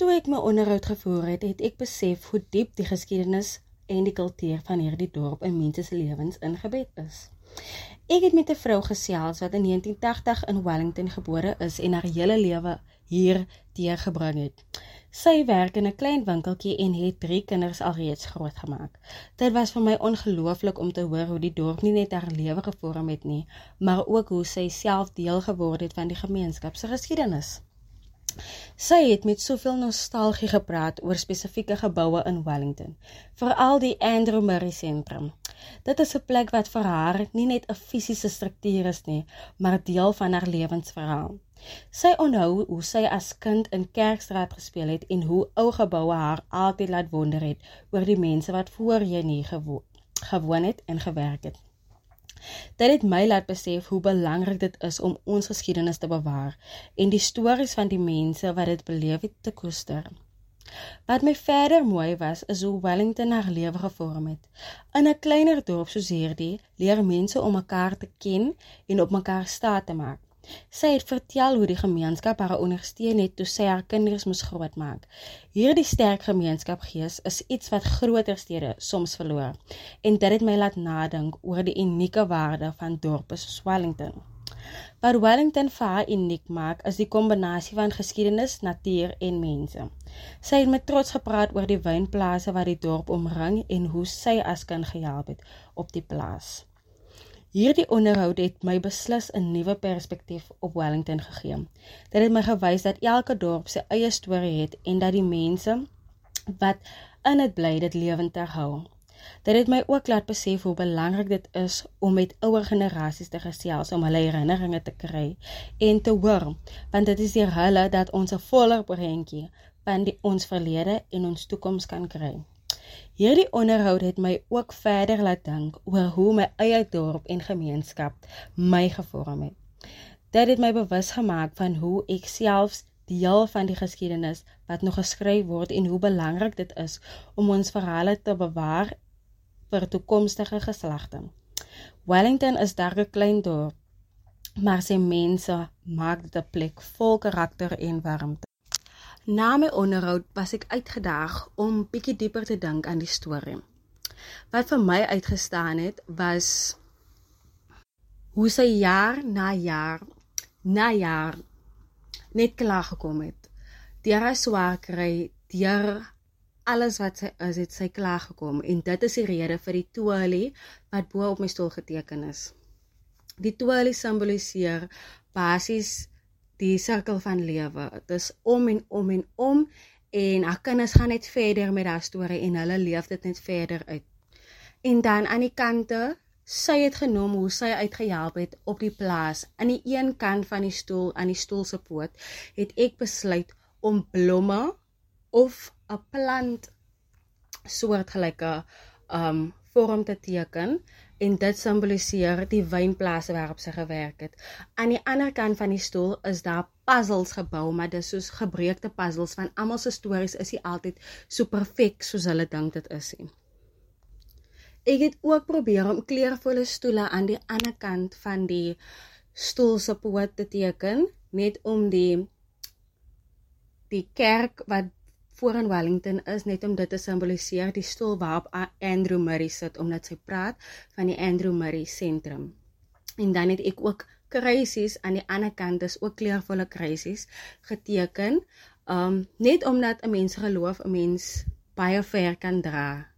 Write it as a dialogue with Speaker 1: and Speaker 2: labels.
Speaker 1: Toe ek my onderhoud gevoer het, het ek besef hoe diep die geskiedenis en die kultuur van hierdie dorp in mense se lewens ingebed is. Ek het met 'n vrou gesels wat in 1980 in Wellington gebore is en haar hele lewe hier deurgebring het. Sy werk in 'n klein winkeltjie en het 3 kinders alreeds grootgemaak. Dit was vir my ongelooflik om te hoor hoe die dorp nie net haar lewe gevorm het nie, maar ook hoe sy self deel geword het van die gemeenskap se geskiedenis. Sy het met soveel nostalgie gepraat oor spesifieke geboue in Wellington, veral die Andrew Murray Sentrum. Dit is 'n plek wat vir haar nie net 'n fisiese struktuur is nie, maar deel van haar lewensverhaal. Sy onthou hoe sy as kind in Kerkstraat gespeel het en hoe ou geboue haar altyd laat wonder het oor die mense wat voor jy nie gewo gewoon het en gewerk het. Dit het my laat besef hoe belangrik dit is om ons geskiedenis te bewaar en die stories van die mense wat dit beleef het te koester. Wat my verder mooi was, is hoe Wellington haar lewe gevorm het. In 'n kleiner dorp soos hierdie, leer mense om mekaar te ken en op mekaar staat te maak. Sy het vertel hoe die gemeenskap haar ondersteun het toe sy haar kinders moes grootmaak. Hierdie sterk gemeenskapgees is iets wat groter stede soms verloor en dit het my laat nadink oor die unieke waarde van dorpe soos Wellington. Wat Wellington vir haar uniek maak, is die kombinasie van geskiedenis, natuur en mense. Sy het met trots gepraat oor die wynplase wat die dorp omring en hoe sy as kind gehelp het op die plaas. Hierdie onderhoud het my beslis 'n nuwe perspektief op Wellington gegee. Dit het my gewys dat elke dorp sy eie storie het en dat die mense wat in dit bly dit lewend hou. Dit het my ook laat besef hoe belangrik dit is om met ouer generasies te gesels om hulle herinneringe te kry en te hoor, want dit is deur hulle dat ons 'n voller prentjie van die ons verlede en ons toekoms kan kry. Hierdie onderhoud het my ook verder laat dink oor hoe my eie dorp en gemeenskap my gevorm het. Dit het my bewus gemaak van hoe ek self deel van die geskiedenis wat nog geskryf word en hoe belangrik dit is om ons verhale te bewaar vir toekomstige geslagte. Wellington is daar 'n klein dorp, maar sy mense maak dit 'n plek vol karakter en warmte. Na my onderhoud was ek uitgedaag om bietjie dieper te dink aan die storie. Wat vir my uitgestaan het was hoe sy jaar na jaar na jaar net klaar gekom het. Deur haar swaar kry, deur alles wat sy is, het sy klaar gekom en dit is die rede vir die toelie wat bo op my stoel geteken is. Die toelie simboliseer basies die sirkel van lewe. Dit is om en om en om en haar kinders gaan net verder met haar storie en hulle leef dit net verder uit. En dan aan die kante, sy het genoem hoe sy uitgehelp het op die plaas. Aan die een kant van die stoel, aan die stoel se poot, het ek besluit om blomme of 'n plant soortgelyke um vorm te teken en dit simboliseer die wynplase waarop sy gewerk het. Aan die ander kant van die stoel is daar puzzles gebou, maar dis soos gebreekte puzzles van almal se stories is nie altyd so perfek soos hulle dink dit is nie. Ek het ook probeer om kleurvolle stoele aan die ander kant van die stoel se poot te teken, net om die die kerk wat voor in Wellington is net om dit te simboliseer die stoel waarop Andrew Murray sit omdat sy praat van die Andrew Murray sentrum. En dan het ek ook kruisies aan die ander kant is ook kleurvolle kruisies geteken. Um net omdat 'n mens geloof 'n mens baie ver kan dra